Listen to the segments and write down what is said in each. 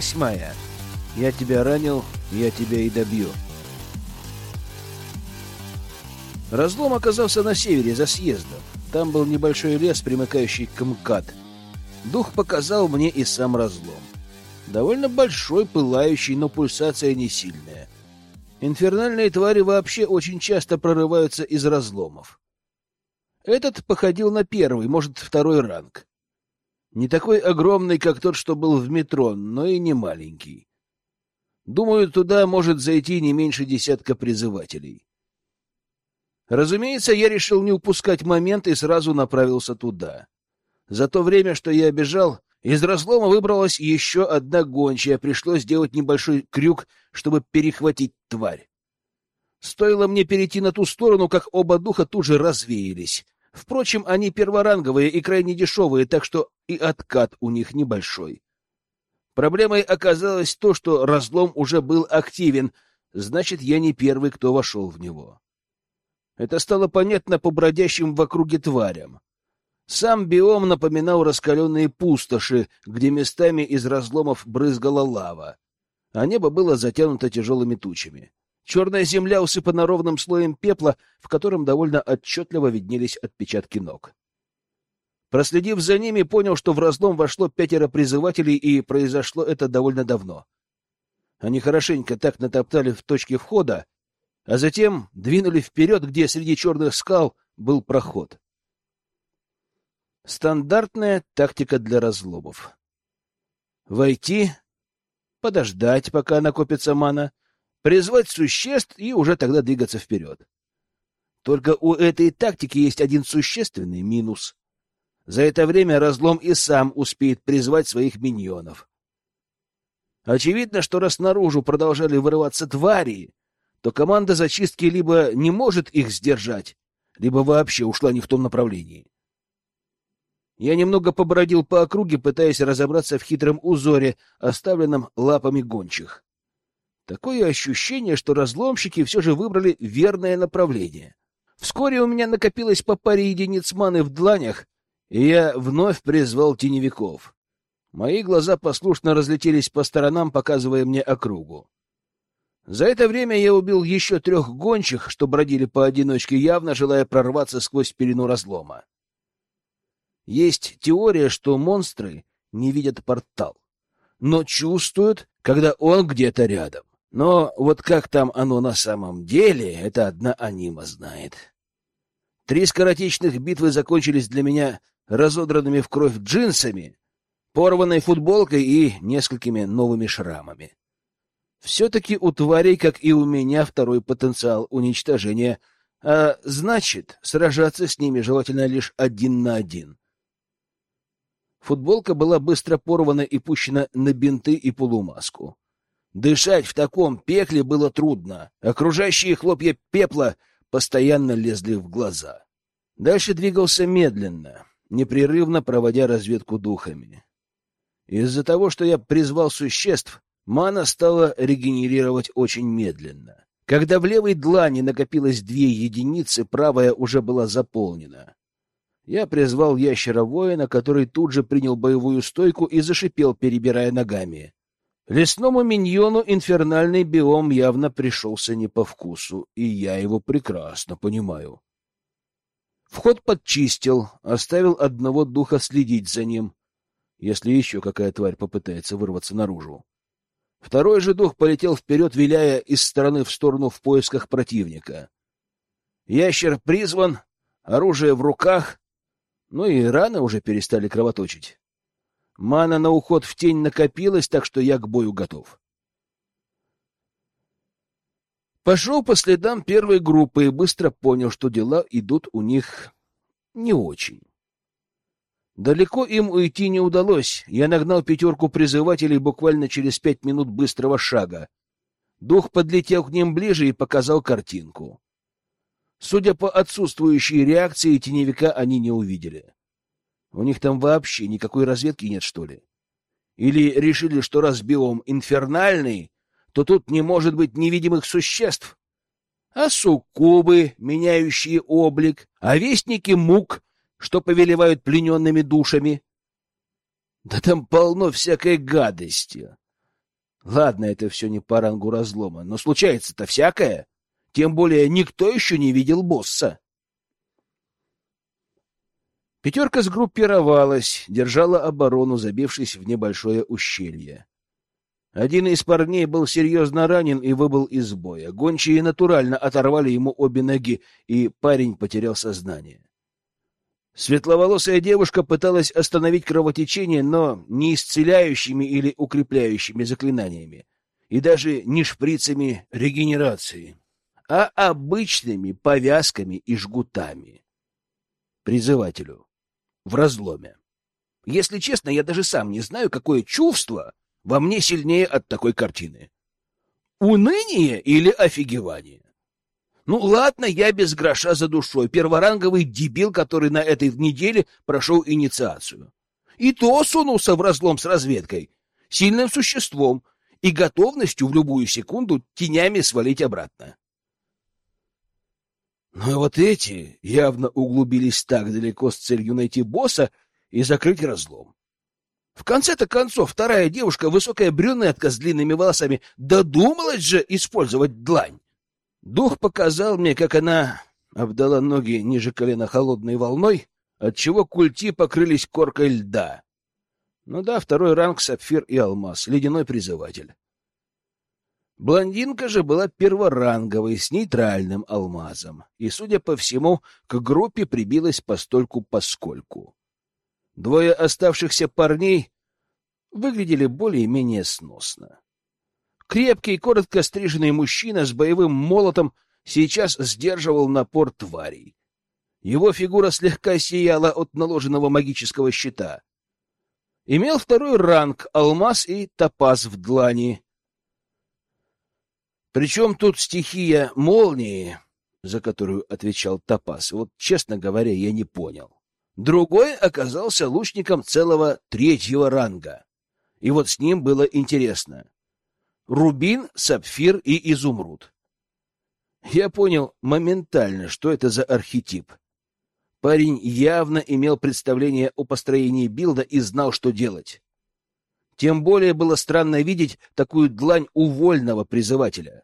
Восьмая. Я тебя ранил, я тебя и добью. Разлом оказался на севере, за съездом. Там был небольшой лес, примыкающий к МКАД. Дух показал мне и сам разлом. Довольно большой, пылающий, но пульсация не сильная. Инфернальные твари вообще очень часто прорываются из разломов. Этот походил на первый, может, второй ранг. Не такой огромный, как тот, что был в метро, но и не маленький. Думаю, туда может зайти не меньше десятка призывателей. Разумеется, я решил не упускать момент и сразу направился туда. За то время, что я бежал, из разлома выбралась еще одна гончая, пришлось сделать небольшой крюк, чтобы перехватить тварь. Стоило мне перейти на ту сторону, как оба духа тут же развеялись. Впрочем, они перворанговые и крайне дешевые, так что и откат у них небольшой. Проблемой оказалось то, что разлом уже был активен, значит, я не первый, кто вошел в него. Это стало понятно по бродящим в округе тварям. Сам биом напоминал раскаленные пустоши, где местами из разломов брызгала лава, а небо было затянуто тяжелыми тучами. Черная земля усыпана ровным слоем пепла, в котором довольно отчетливо виднелись отпечатки ног. Проследив за ними, понял, что в разлом вошло пятеро призывателей, и произошло это довольно давно. Они хорошенько так натоптали в точке входа, а затем двинули вперед, где среди черных скал был проход. Стандартная тактика для разломов. Войти, подождать, пока накопится мана, призвать существ и уже тогда двигаться вперед. Только у этой тактики есть один существенный минус. За это время разлом и сам успеет призвать своих миньонов. Очевидно, что раз наружу продолжали вырываться твари, то команда зачистки либо не может их сдержать, либо вообще ушла не в том направлении. Я немного побродил по округе, пытаясь разобраться в хитром узоре, оставленном лапами гончих. Такое ощущение, что разломщики все же выбрали верное направление. Вскоре у меня накопилось по паре единиц маны в дланях, и я вновь призвал теневиков. Мои глаза послушно разлетелись по сторонам, показывая мне округу. За это время я убил еще трех гончих, что бродили поодиночке, явно желая прорваться сквозь пелену разлома. Есть теория, что монстры не видят портал, но чувствуют, когда он где-то рядом. Но вот как там оно на самом деле, это одна анима знает. Три скоротечных битвы закончились для меня разодранными в кровь джинсами, порванной футболкой и несколькими новыми шрамами. Все-таки у тварей, как и у меня, второй потенциал уничтожения, а значит, сражаться с ними желательно лишь один на один. Футболка была быстро порвана и пущена на бинты и полумаску. Дышать в таком пекле было трудно. Окружающие хлопья пепла постоянно лезли в глаза. Дальше двигался медленно, непрерывно проводя разведку духами. Из-за того, что я призвал существ, мана стала регенерировать очень медленно. Когда в левой длани накопилось две единицы, правая уже была заполнена. Я призвал ящера-воина, который тут же принял боевую стойку и зашипел, перебирая ногами. Лесному миньону инфернальный биом явно пришелся не по вкусу, и я его прекрасно понимаю. Вход подчистил, оставил одного духа следить за ним, если еще какая тварь попытается вырваться наружу. Второй же дух полетел вперед, виляя из стороны в сторону в поисках противника. Ящер призван, оружие в руках, ну и раны уже перестали кровоточить. Мана на уход в тень накопилась, так что я к бою готов. Пошел по следам первой группы и быстро понял, что дела идут у них не очень. Далеко им уйти не удалось. Я нагнал пятерку призывателей буквально через пять минут быстрого шага. Дух подлетел к ним ближе и показал картинку. Судя по отсутствующей реакции, теневика они не увидели. У них там вообще никакой разведки нет, что ли? Или решили, что раз биом инфернальный, то тут не может быть невидимых существ? А суккубы, меняющие облик, а вестники мук, что повелевают плененными душами? Да там полно всякой гадости. Ладно, это все не по рангу разлома, но случается-то всякое. Тем более никто еще не видел босса. Пятерка сгруппировалась, держала оборону, забившись в небольшое ущелье. Один из парней был серьезно ранен и выбыл из боя. Гончие натурально оторвали ему обе ноги, и парень потерял сознание. Светловолосая девушка пыталась остановить кровотечение, но не исцеляющими или укрепляющими заклинаниями, и даже не шприцами регенерации, а обычными повязками и жгутами. Призывателю. В разломе. Если честно, я даже сам не знаю, какое чувство во мне сильнее от такой картины. Уныние или офигевание? Ну ладно, я без гроша за душой, перворанговый дебил, который на этой неделе прошел инициацию. И то сунулся в разлом с разведкой, сильным существом и готовностью в любую секунду тенями свалить обратно. Но вот эти явно углубились так далеко с целью найти босса и закрыть разлом. В конце-то концов, вторая девушка, высокая брюнетка с длинными волосами, додумалась же использовать длань. Дух показал мне, как она обдала ноги ниже колена холодной волной, отчего культи покрылись коркой льда. Ну да, второй ранг — сапфир и алмаз, ледяной призыватель. Блондинка же была перворанговой, с нейтральным алмазом, и, судя по всему, к группе прибилась постольку-поскольку. Двое оставшихся парней выглядели более-менее сносно. Крепкий, коротко стриженный мужчина с боевым молотом сейчас сдерживал напор тварей. Его фигура слегка сияла от наложенного магического щита. Имел второй ранг — алмаз и топаз в длани. Причем тут стихия молнии, за которую отвечал топаз, вот, честно говоря, я не понял. Другой оказался лучником целого третьего ранга. И вот с ним было интересно рубин, сапфир и изумруд. Я понял моментально, что это за архетип. Парень явно имел представление о построении билда и знал, что делать. Тем более было странно видеть такую длань у вольного призывателя.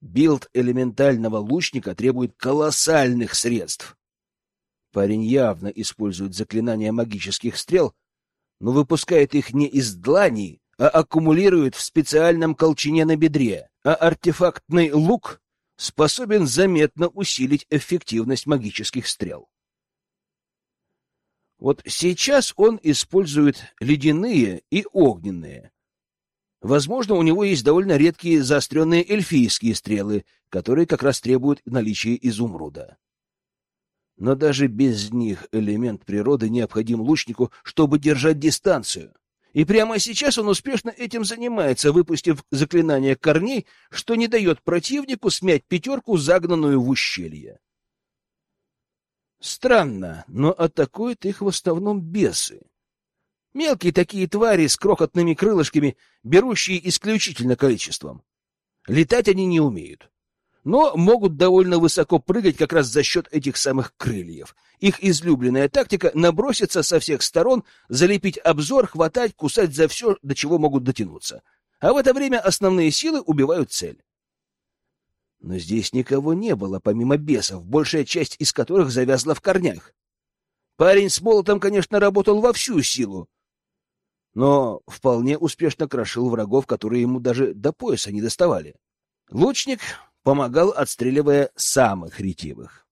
Билд элементального лучника требует колоссальных средств. Парень явно использует заклинания магических стрел, но выпускает их не из длани, а аккумулирует в специальном колчине на бедре, а артефактный лук способен заметно усилить эффективность магических стрел. Вот сейчас он использует ледяные и огненные. Возможно, у него есть довольно редкие заостренные эльфийские стрелы, которые как раз требуют наличия изумруда. Но даже без них элемент природы необходим лучнику, чтобы держать дистанцию. И прямо сейчас он успешно этим занимается, выпустив заклинание корней, что не дает противнику смять пятерку, загнанную в ущелье. Странно, но атакуют их в основном бесы. Мелкие такие твари с крохотными крылышками, берущие исключительно количеством. Летать они не умеют но могут довольно высоко прыгать как раз за счет этих самых крыльев. Их излюбленная тактика — наброситься со всех сторон, залепить обзор, хватать, кусать за все, до чего могут дотянуться. А в это время основные силы убивают цель. Но здесь никого не было, помимо бесов, большая часть из которых завязла в корнях. Парень с молотом, конечно, работал во всю силу, но вполне успешно крошил врагов, которые ему даже до пояса не доставали. Лучник помогал, отстреливая самых ретивых.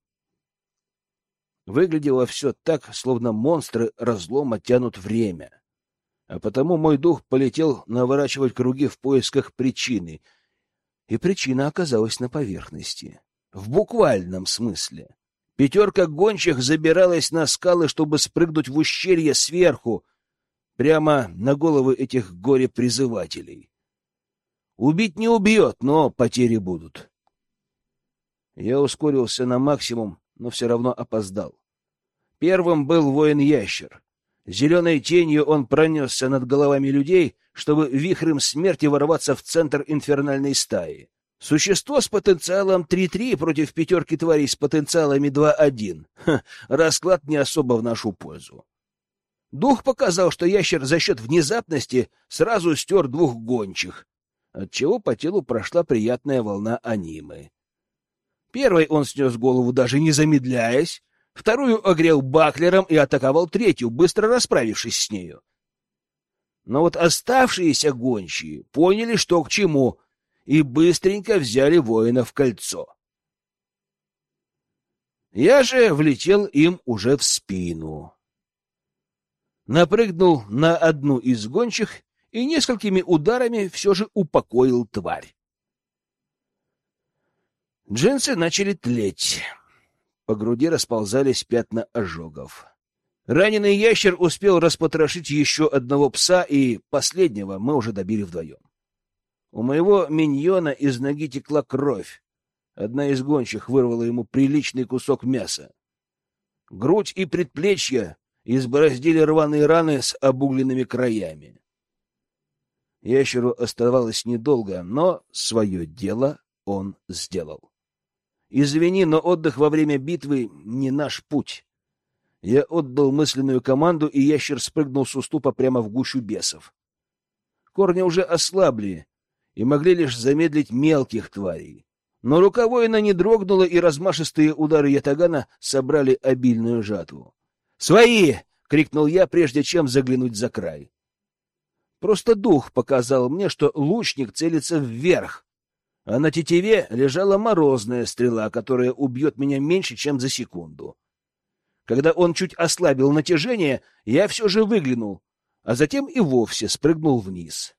Выглядело все так, словно монстры разлома тянут время. А потому мой дух полетел наворачивать круги в поисках причины. И причина оказалась на поверхности. В буквальном смысле. Пятерка гончих забиралась на скалы, чтобы спрыгнуть в ущелье сверху, прямо на головы этих горе-призывателей. Убить не убьет, но потери будут. Я ускорился на максимум, но все равно опоздал. Первым был воин-ящер. Зеленой тенью он пронесся над головами людей, чтобы вихрем смерти ворваться в центр инфернальной стаи. Существо с потенциалом 3-3 против пятерки тварей с потенциалами 2-1. Расклад не особо в нашу пользу. Дух показал, что ящер за счет внезапности сразу стер двух гончих, отчего по телу прошла приятная волна анимы. Первый он снес голову, даже не замедляясь, вторую огрел баклером и атаковал третью, быстро расправившись с нею. Но вот оставшиеся гончие поняли, что к чему, и быстренько взяли воина в кольцо. Я же влетел им уже в спину. Напрыгнул на одну из гончих и несколькими ударами все же упокоил тварь. Джинсы начали тлеть. По груди расползались пятна ожогов. Раненый ящер успел распотрошить еще одного пса, и последнего мы уже добили вдвоем. У моего миньона из ноги текла кровь. Одна из гончих вырвала ему приличный кусок мяса. Грудь и предплечья избороздили рваные раны с обугленными краями. Ящеру оставалось недолго, но свое дело он сделал. Извини, но отдых во время битвы не наш путь. Я отдал мысленную команду, и ящер спрыгнул с уступа прямо в гущу бесов. Корни уже ослабли и могли лишь замедлить мелких тварей. Но рука воина не дрогнула, и размашистые удары ятагана собрали обильную жатву. «Свои!» — крикнул я, прежде чем заглянуть за край. Просто дух показал мне, что лучник целится вверх, а на тетиве лежала морозная стрела, которая убьет меня меньше, чем за секунду. Когда он чуть ослабил натяжение, я все же выглянул, а затем и вовсе спрыгнул вниз.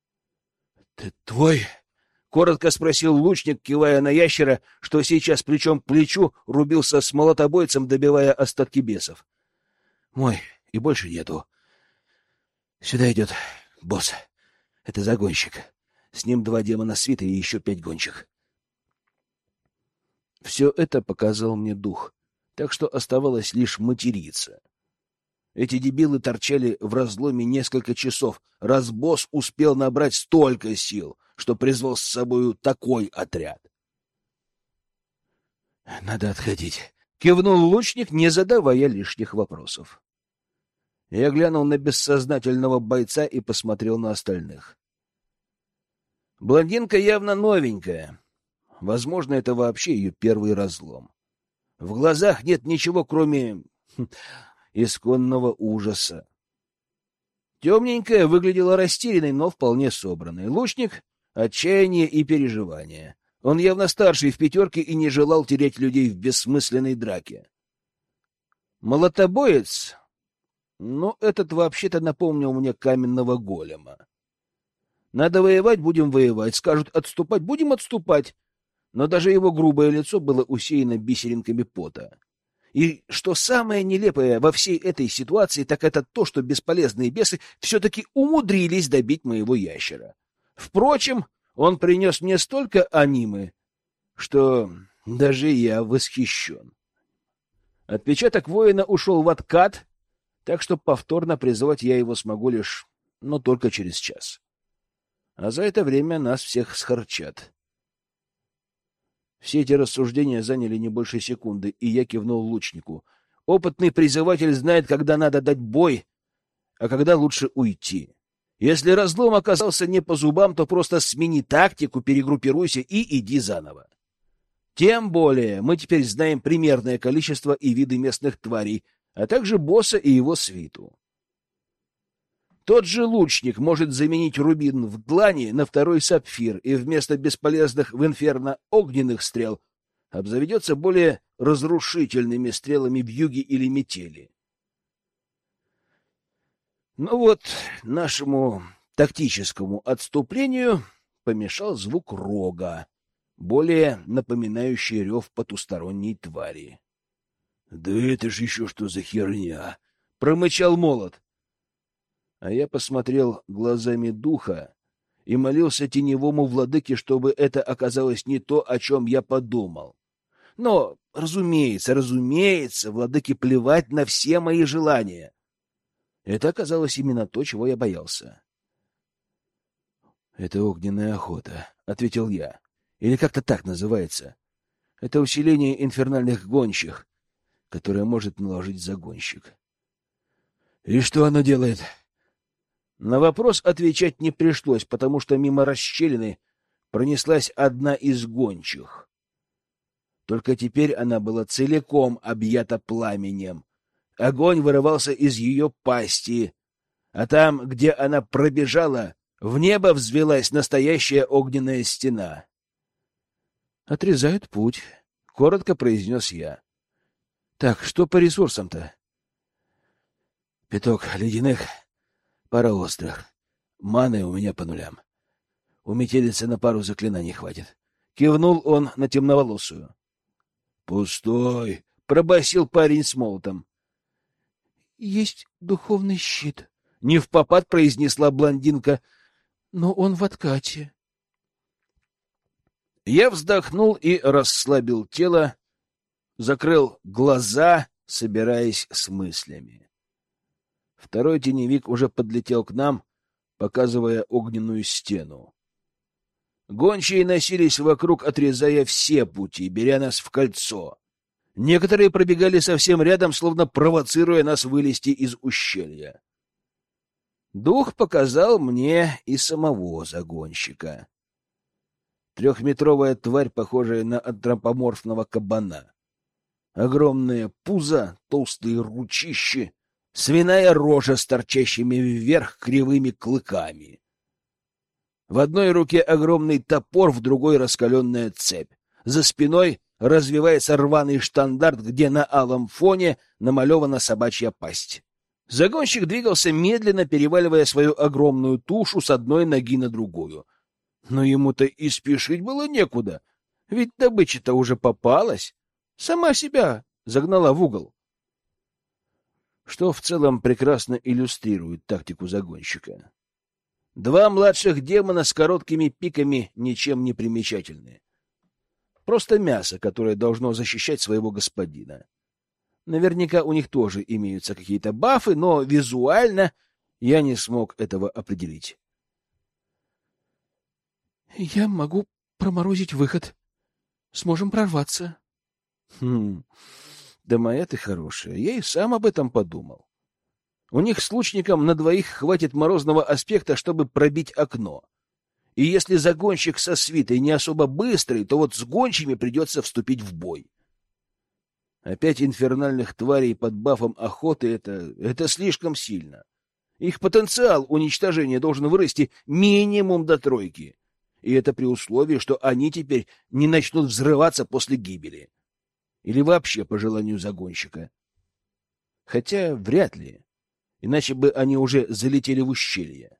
— Ты твой? — коротко спросил лучник, кивая на ящера, что сейчас плечом к плечу рубился с молотобойцем, добивая остатки бесов. — Мой, и больше нету. Сюда идет босс. Это загонщик. С ним два демона свита и еще пять гончих. Все это показал мне дух, так что оставалось лишь материться. Эти дебилы торчали в разломе несколько часов, раз босс успел набрать столько сил, что призвал с собою такой отряд. «Надо отходить», — кивнул лучник, не задавая лишних вопросов. Я глянул на бессознательного бойца и посмотрел на остальных. Блондинка явно новенькая. Возможно, это вообще ее первый разлом. В глазах нет ничего, кроме хм, исконного ужаса. Темненькая выглядела растерянной, но вполне собранной. Лучник — отчаяние и переживание. Он явно старший в пятерке и не желал терять людей в бессмысленной драке. Молотобоец? Ну, этот вообще-то напомнил мне каменного голема. Надо воевать, будем воевать. Скажут отступать, будем отступать. Но даже его грубое лицо было усеяно бисеринками пота. И что самое нелепое во всей этой ситуации, так это то, что бесполезные бесы все-таки умудрились добить моего ящера. Впрочем, он принес мне столько анимы, что даже я восхищен. Отпечаток воина ушел в откат, так что повторно призывать я его смогу лишь, но только через час а за это время нас всех схарчат. Все эти рассуждения заняли не больше секунды, и я кивнул лучнику. Опытный призыватель знает, когда надо дать бой, а когда лучше уйти. Если разлом оказался не по зубам, то просто смени тактику, перегруппируйся и иди заново. Тем более мы теперь знаем примерное количество и виды местных тварей, а также босса и его свиту. Тот же лучник может заменить рубин в длани на второй сапфир, и вместо бесполезных в инферно огненных стрел обзаведется более разрушительными стрелами в юге или метели. Ну вот, нашему тактическому отступлению помешал звук рога, более напоминающий рев потусторонней твари. — Да это ж еще что за херня! — промычал молот. А я посмотрел глазами духа и молился теневому владыке, чтобы это оказалось не то, о чем я подумал. Но, разумеется, разумеется, владыке плевать на все мои желания. Это оказалось именно то, чего я боялся. — Это огненная охота, — ответил я. — Или как-то так называется. Это усиление инфернальных гонщих, которое может наложить загонщик. И что оно делает? На вопрос отвечать не пришлось, потому что мимо расщелины пронеслась одна из гончих. Только теперь она была целиком объята пламенем. Огонь вырывался из ее пасти, а там, где она пробежала, в небо взвелась настоящая огненная стена. «Отрезают путь», — коротко произнес я. «Так, что по ресурсам-то?» «Пяток ледяных, пара острых. Маны у меня по нулям. У метелицы на пару заклинаний хватит». Кивнул он на темноволосую. «Пустой!» — пробасил парень с молотом. «Есть духовный щит», — не в попад произнесла блондинка, — «но он в откате». Я вздохнул и расслабил тело, закрыл глаза, собираясь с мыслями. Второй теневик уже подлетел к нам, показывая огненную стену. Гончие носились вокруг, отрезая все пути, беря нас в кольцо. Некоторые пробегали совсем рядом, словно провоцируя нас вылезти из ущелья. Дух показал мне и самого загонщика. Трехметровая тварь, похожая на антропоморфного кабана. Огромное пузо, толстые ручищи, свиная рожа с торчащими вверх кривыми клыками. В одной руке огромный топор, в другой раскаленная цепь. За спиной развивается рваный штандарт, где на алом фоне намалевана собачья пасть. Загонщик двигался медленно, переваливая свою огромную тушу с одной ноги на другую. Но ему-то и спешить было некуда, ведь добыча-то уже попалась. Сама себя загнала в угол. Что в целом прекрасно иллюстрирует тактику загонщика. Два младших демона с короткими пиками ничем не примечательны. Просто мясо, которое должно защищать своего господина. Наверняка у них тоже имеются какие-то бафы, но визуально я не смог этого определить. — Я могу проморозить выход. Сможем прорваться. — Хм, да моя ты хорошая. Я и сам об этом подумал. У них с лучником на двоих хватит морозного аспекта, чтобы пробить окно. И если загонщик со свитой не особо быстрый, то вот с гончими придется вступить в бой. Опять инфернальных тварей под бафом охоты — это, это слишком сильно. Их потенциал уничтожения должен вырасти минимум до тройки. И это при условии, что они теперь не начнут взрываться после гибели. Или вообще по желанию загонщика. Хотя вряд ли иначе бы они уже залетели в ущелье.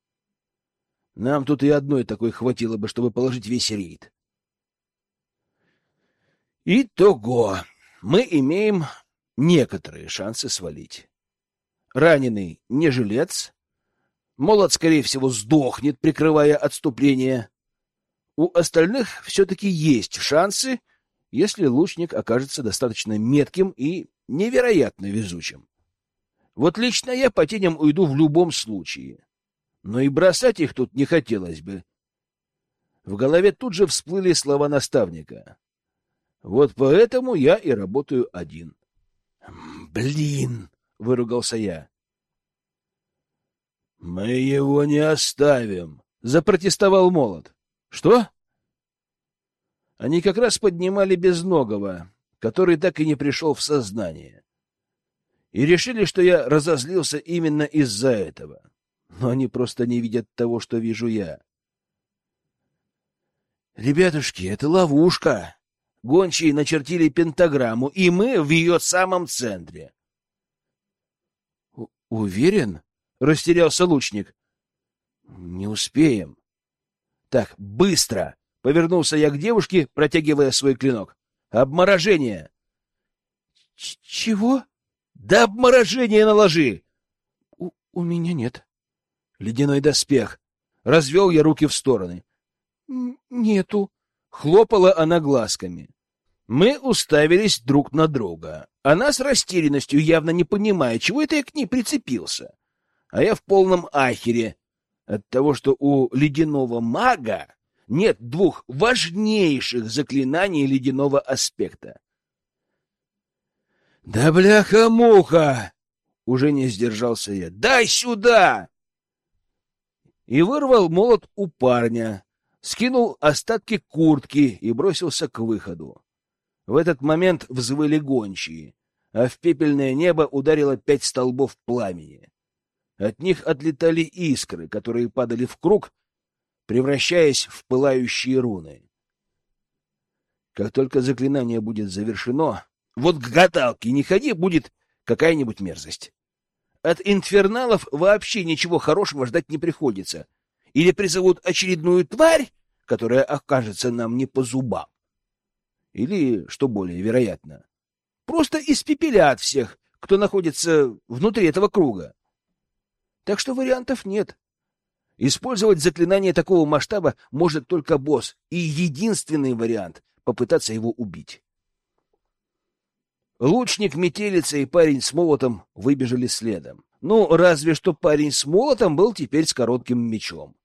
Нам тут и одной такой хватило бы, чтобы положить весь рейд. Итого, мы имеем некоторые шансы свалить. Раненый не жилец, молот, скорее всего, сдохнет, прикрывая отступление. У остальных все-таки есть шансы, если лучник окажется достаточно метким и невероятно везучим. Вот лично я по теням уйду в любом случае. Но и бросать их тут не хотелось бы. В голове тут же всплыли слова наставника. Вот поэтому я и работаю один. «Блин!» — выругался я. «Мы его не оставим!» — запротестовал Молот. «Что?» Они как раз поднимали Безногого, который так и не пришел в сознание и решили, что я разозлился именно из-за этого. Но они просто не видят того, что вижу я. Ребятушки, это ловушка. Гончие начертили пентаграмму, и мы в ее самом центре. — Уверен? — растерялся лучник. — Не успеем. — Так, быстро! — повернулся я к девушке, протягивая свой клинок. — Обморожение! — Чего? Да обморожение наложи! У, у меня нет. Ледяной доспех. Развел я руки в стороны. Нету. Хлопала она глазками. Мы уставились друг на друга. Она с растерянностью, явно не понимая, чего это я к ней прицепился. А я в полном ахере от того, что у ледяного мага нет двух важнейших заклинаний ледяного аспекта. Да бляха-муха! Уже не сдержался я. «Дай сюда!» И вырвал молот у парня, скинул остатки куртки и бросился к выходу. В этот момент взвыли гончие, а в пепельное небо ударило пять столбов пламени. От них отлетали искры, которые падали в круг, превращаясь в пылающие руны. Как только заклинание будет завершено, вот к гадалке не ходи, будет какая-нибудь мерзость. От инферналов вообще ничего хорошего ждать не приходится. Или призовут очередную тварь, которая окажется нам не по зубам. Или, что более вероятно, просто испепелят всех, кто находится внутри этого круга. Так что вариантов нет. Использовать заклинание такого масштаба может только босс, и единственный вариант — попытаться его убить. Лучник, метелица и парень с молотом выбежали следом. Ну, разве что парень с молотом был теперь с коротким мечом.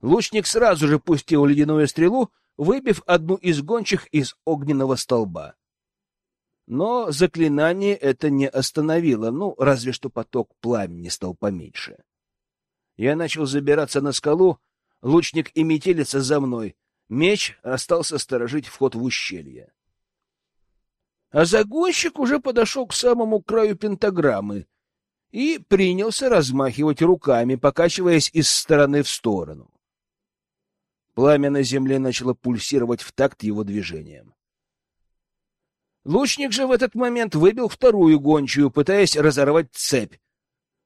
Лучник сразу же пустил ледяную стрелу, выбив одну из гончих из огненного столба. Но заклинание это не остановило, ну, разве что поток пламени стал поменьше. Я начал забираться на скалу, лучник и метелица за мной. Меч остался сторожить вход в ущелье. А загонщик уже подошел к самому краю пентаграммы и принялся размахивать руками, покачиваясь из стороны в сторону. Пламя на земле начало пульсировать в такт его движением. Лучник же в этот момент выбил вторую гончую, пытаясь разорвать цепь.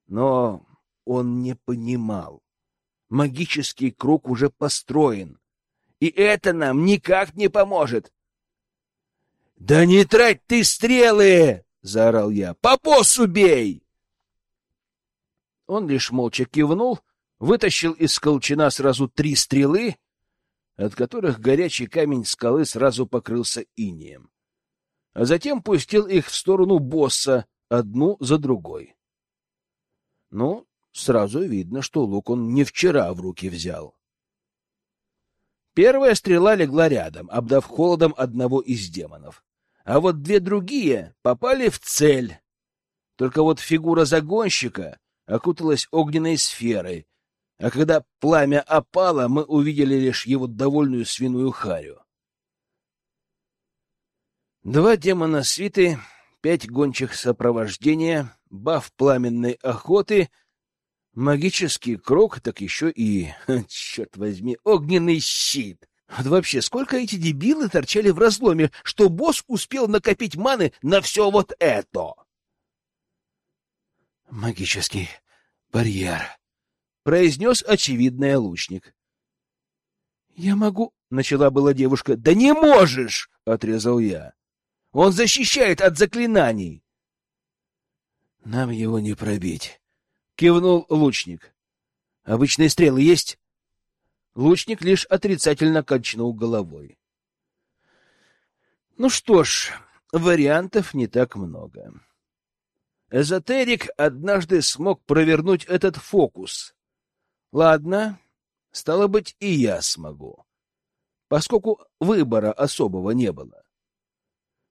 Но он не понимал. Магический круг уже построен. И это нам никак не поможет. — Да не трать ты стрелы! — заорал я. — По боссу бей! Он лишь молча кивнул, вытащил из колчана сразу три стрелы, от которых горячий камень скалы сразу покрылся инеем, а затем пустил их в сторону босса, одну за другой. Ну, Сразу видно, что лук он не вчера в руки взял. Первая стрела легла рядом, обдав холодом одного из демонов. А вот две другие попали в цель. Только вот фигура загонщика окуталась огненной сферой, а когда пламя опало, мы увидели лишь его довольную свиную харю. Два демона свиты, пять гончих сопровождения, баф пламенной охоты — Магический круг, так еще и, черт возьми, огненный щит. Вот вообще, сколько эти дебилы торчали в разломе, что босс успел накопить маны на все вот это? Магический барьер, произнес очевидный лучник. Я могу, начала была девушка. Да не можешь, отрезал я. Он защищает от заклинаний. Нам его не пробить кивнул лучник. Обычные стрелы есть? Лучник лишь отрицательно качнул головой. Ну что ж, вариантов не так много. Эзотерик однажды смог провернуть этот фокус. Ладно, стало быть, и я смогу, поскольку выбора особого не было.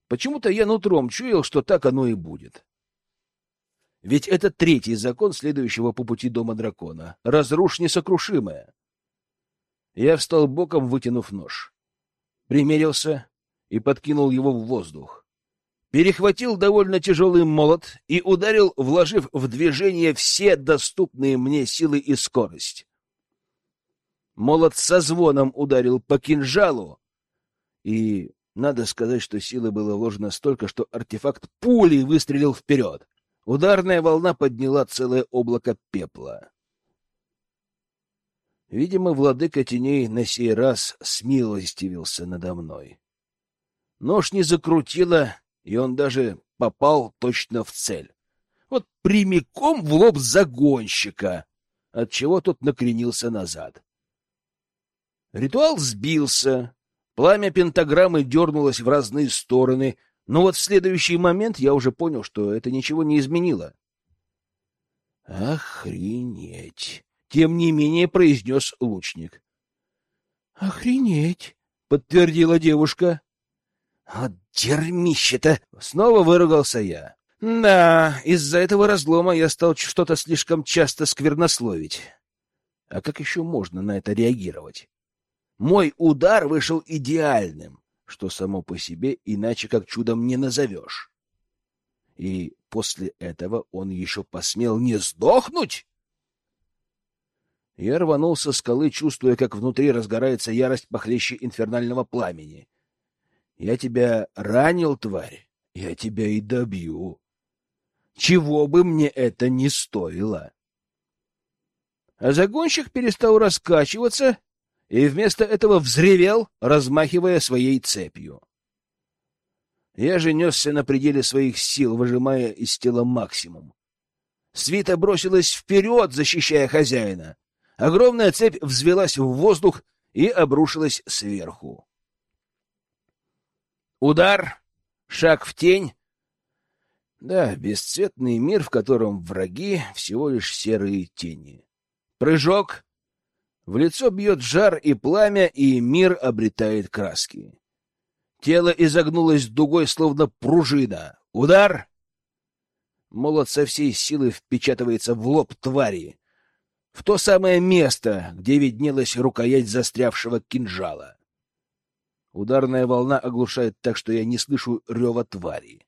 Почему-то я нутром чуял, что так оно и будет. Ведь это третий закон, следующего по пути дома дракона. Разрушь несокрушимое. Я встал боком, вытянув нож. Примерился и подкинул его в воздух. Перехватил довольно тяжелый молот и ударил, вложив в движение все доступные мне силы и скорость. Молот со звоном ударил по кинжалу, и надо сказать, что силы было вложено столько, что артефакт пулей выстрелил вперед. Ударная волна подняла целое облако пепла. Видимо, владыка теней на сей раз смилостивился надо мной. Нож не закрутило, и он даже попал точно в цель. Вот прямиком в лоб загонщика, отчего тот накренился назад. Ритуал сбился, пламя пентаграммы дернулось в разные стороны, но вот в следующий момент я уже понял, что это ничего не изменило. «Охренеть!» — тем не менее произнес лучник. «Охренеть!» — подтвердила девушка. «Вот дерьмище-то!» — снова выругался я. Да, из-за этого разлома я стал что-то слишком часто сквернословить. А как еще можно на это реагировать? Мой удар вышел идеальным, что само по себе иначе как чудом не назовешь. И после этого он еще посмел не сдохнуть? Я рванулся с скалы, чувствуя, как внутри разгорается ярость похлеще инфернального пламени. Я тебя ранил, тварь, я тебя и добью. Чего бы мне это ни стоило. А загонщик перестал раскачиваться и вместо этого взревел, размахивая своей цепью. Я же несся на пределе своих сил, выжимая из тела максимум. Свита бросилась вперед, защищая хозяина. Огромная цепь взвелась в воздух и обрушилась сверху. Удар, шаг в тень. Да, бесцветный мир, в котором враги всего лишь серые тени. Прыжок. В лицо бьет жар и пламя, и мир обретает краски. Тело изогнулось дугой, словно пружина. Удар. Молот со всей силы впечатывается в лоб твари в то самое место, где виднелась рукоять застрявшего кинжала. Ударная волна оглушает так, что я не слышу рева твари.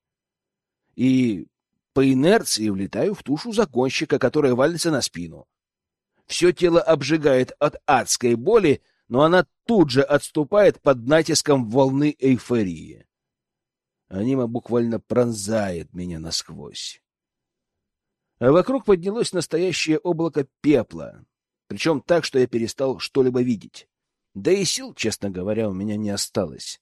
И по инерции влетаю в тушу законщика, которая валится на спину. Все тело обжигает от адской боли, но она тут же отступает под натиском волны эйфории. Анима буквально пронзает меня насквозь а вокруг поднялось настоящее облако пепла, причем так, что я перестал что-либо видеть. Да и сил, честно говоря, у меня не осталось.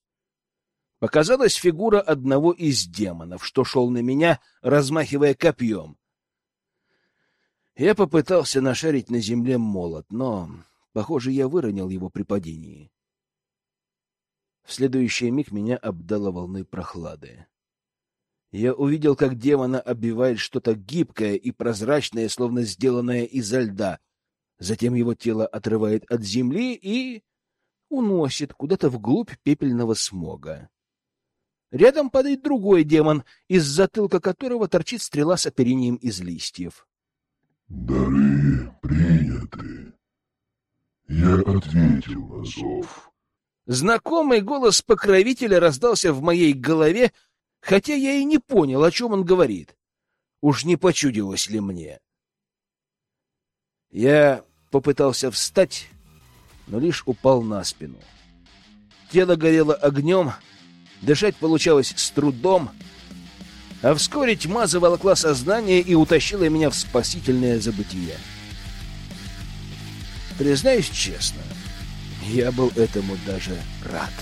Показалась фигура одного из демонов, что шел на меня, размахивая копьем. Я попытался нашарить на земле молот, но, похоже, я выронил его при падении. В следующий миг меня обдало волной прохлады. Я увидел, как демона оббивает что-то гибкое и прозрачное, словно сделанное изо льда. Затем его тело отрывает от земли и уносит куда-то вглубь пепельного смога. Рядом падает другой демон, из затылка которого торчит стрела с оперением из листьев. «Дары приняты. Я ответил на зов». Знакомый голос покровителя раздался в моей голове, хотя я и не понял, о чем он говорит. Уж не почудилось ли мне? Я попытался встать, но лишь упал на спину. Тело горело огнем, дышать получалось с трудом, а вскоре тьма заволокла сознание и утащила меня в спасительное забытие. Признаюсь честно, я был этому даже рад.